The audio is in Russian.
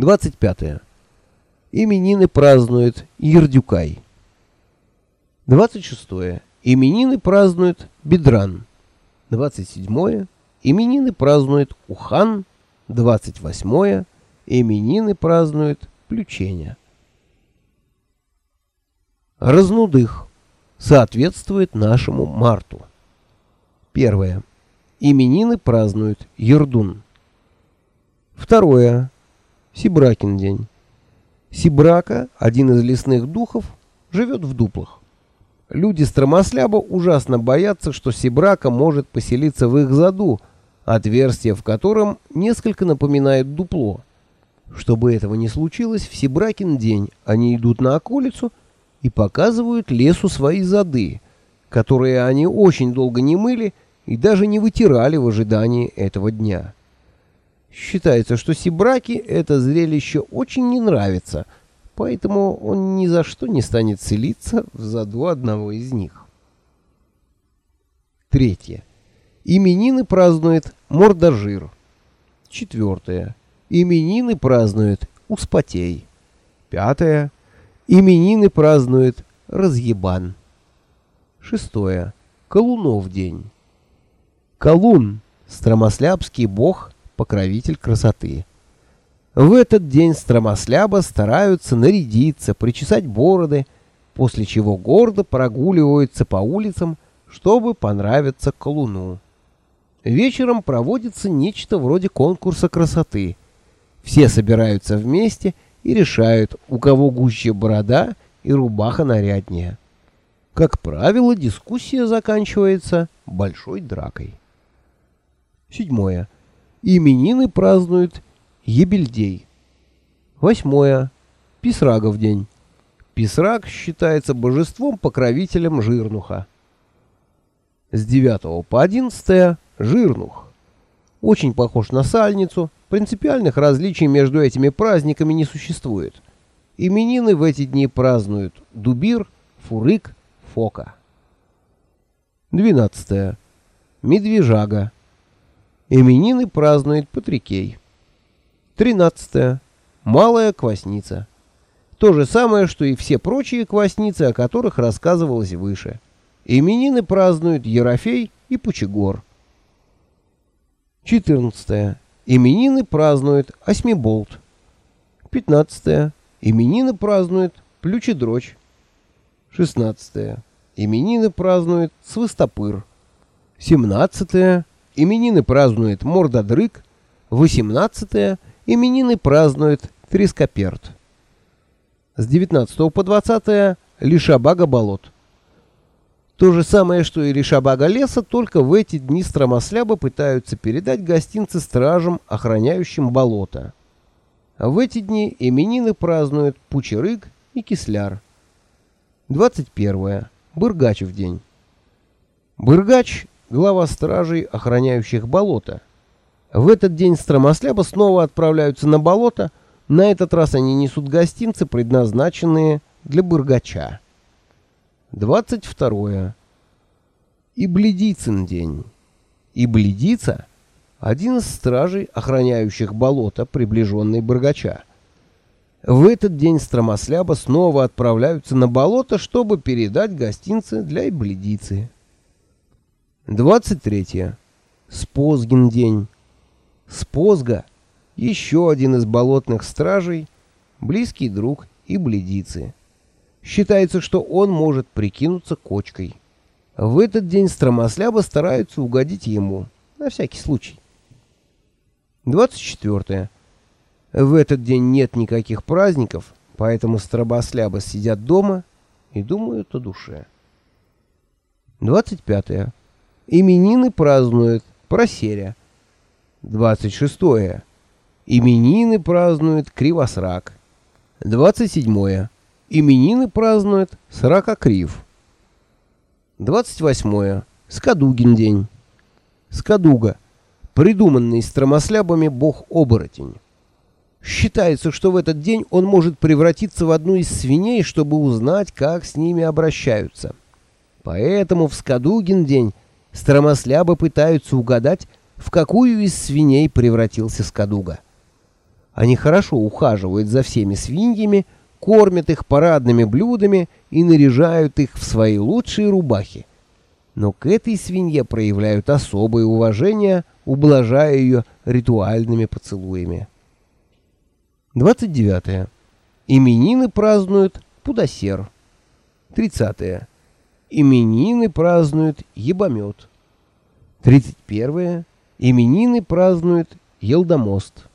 25. Именины празднует Ердюкай. 26. Именины празднует Бедран. 27. Именины празднует Ухан. 28. Именины празднует Плюченя. Разнудых соответствует нашему марту. Первое. Именины празднуют Ердун. Второе. Сибракин день. Сибрака, один из лесных духов, живет в дуплах. Люди Стромосляба ужасно боятся, что Сибрака может поселиться в их заду, отверстие в котором несколько напоминает дупло. Чтобы этого не случилось, в Сибракин день они идут на околицу и показывают лесу свои зады, которые они очень долго не мыли и даже не вытирали в ожидании этого дня. Считается, что Сибраки это зрелище очень не нравится, поэтому он ни за что не станет целиться в заду одного из них. Третье. Именины празднует Мордожир. Четвертое. Именины празднует Успотей. Пятое. Именины празднует Разъебан. Шестое. Колунов день. Колун, стромослябский бог, покровитель красоты. В этот день стромосляба стараются нарядиться, причесать бороды, после чего гордо прогуливаются по улицам, чтобы понравиться колуну. Вечером проводится нечто вроде конкурса красоты. Все собираются вместе и решают, у кого гуще борода и рубаха наряднее. Как правило, дискуссия заканчивается большой дракой. Седьмое. Именины празднуют Ебельдей. Восьмое. Писрагов день. Писраг считается божеством-покровителем Жирнуха. С 9 по 11 Жирнух. Очень похож на Сальницу. Принципиальных различий между этими праздниками не существует. Именины в эти дни празднуют Дубир, Фурык, Фока. 12. Медвежага. Именины празднует Патрикей. 13. Малая Квасница. То же самое, что и все прочие квасницы, о которых рассказывалось выше. Именины празднуют Ерофей и Пучегор. 14. Именины празднует Осьмиболт. 15. Именины празднует Плючедрочь. 16. Именины празднует Свистопыр. 17. Именины празднует Мордодрык. 18. Именины празднует Трископерт. С 19 по 20. Лишабага болот. То же самое, что и Лишабага леса, только в эти дни стромослябы пытаются передать гостинцы стражам, охраняющим болото. В эти дни именины празднуют Пучерык и Кисляр. 21. Быргачев день. Быргач глава стражей, охраняющих болото. В этот день стромосляба снова отправляются на болото, на этот раз они несут гостинцы, предназначенные для бургача. 22. Ибледицын день. Ибледица — один из стражей, охраняющих болото, приближенный бургача. В этот день стромосляба снова отправляются на болото, чтобы передать гостинцы для Ибледицы. 23. Спозгин день. Спозга — еще один из болотных стражей, близкий друг и бледицы. Считается, что он может прикинуться кочкой. В этот день стромосляба стараются угодить ему, на всякий случай. 24. В этот день нет никаких праздников, поэтому стробослябы сидят дома и думают о душе. 25. Именины празднует Просеря. 26. Именины празднует Кривосрак. 27. Именины празднует Сракокрив. 28. Скадугин день. Скадуга. Придуманный стромослябами бог-оборотень. Считается, что в этот день он может превратиться в одну из свиней, чтобы узнать, как с ними обращаются. Поэтому в Скадугин день Стромослябы пытаются угадать, в какую из свиней превратился Скадуга. Они хорошо ухаживают за всеми свиньями, кормят их парадными блюдами и наряжают их в свои лучшие рубахи. Но к этой свинье проявляют особое уважение, ублажая ее ритуальными поцелуями. 29. -е. Именины празднуют Пудосер. 30. -е. Именины празднуют Ебомет. 31. -е. Именины празднуют Елдомост.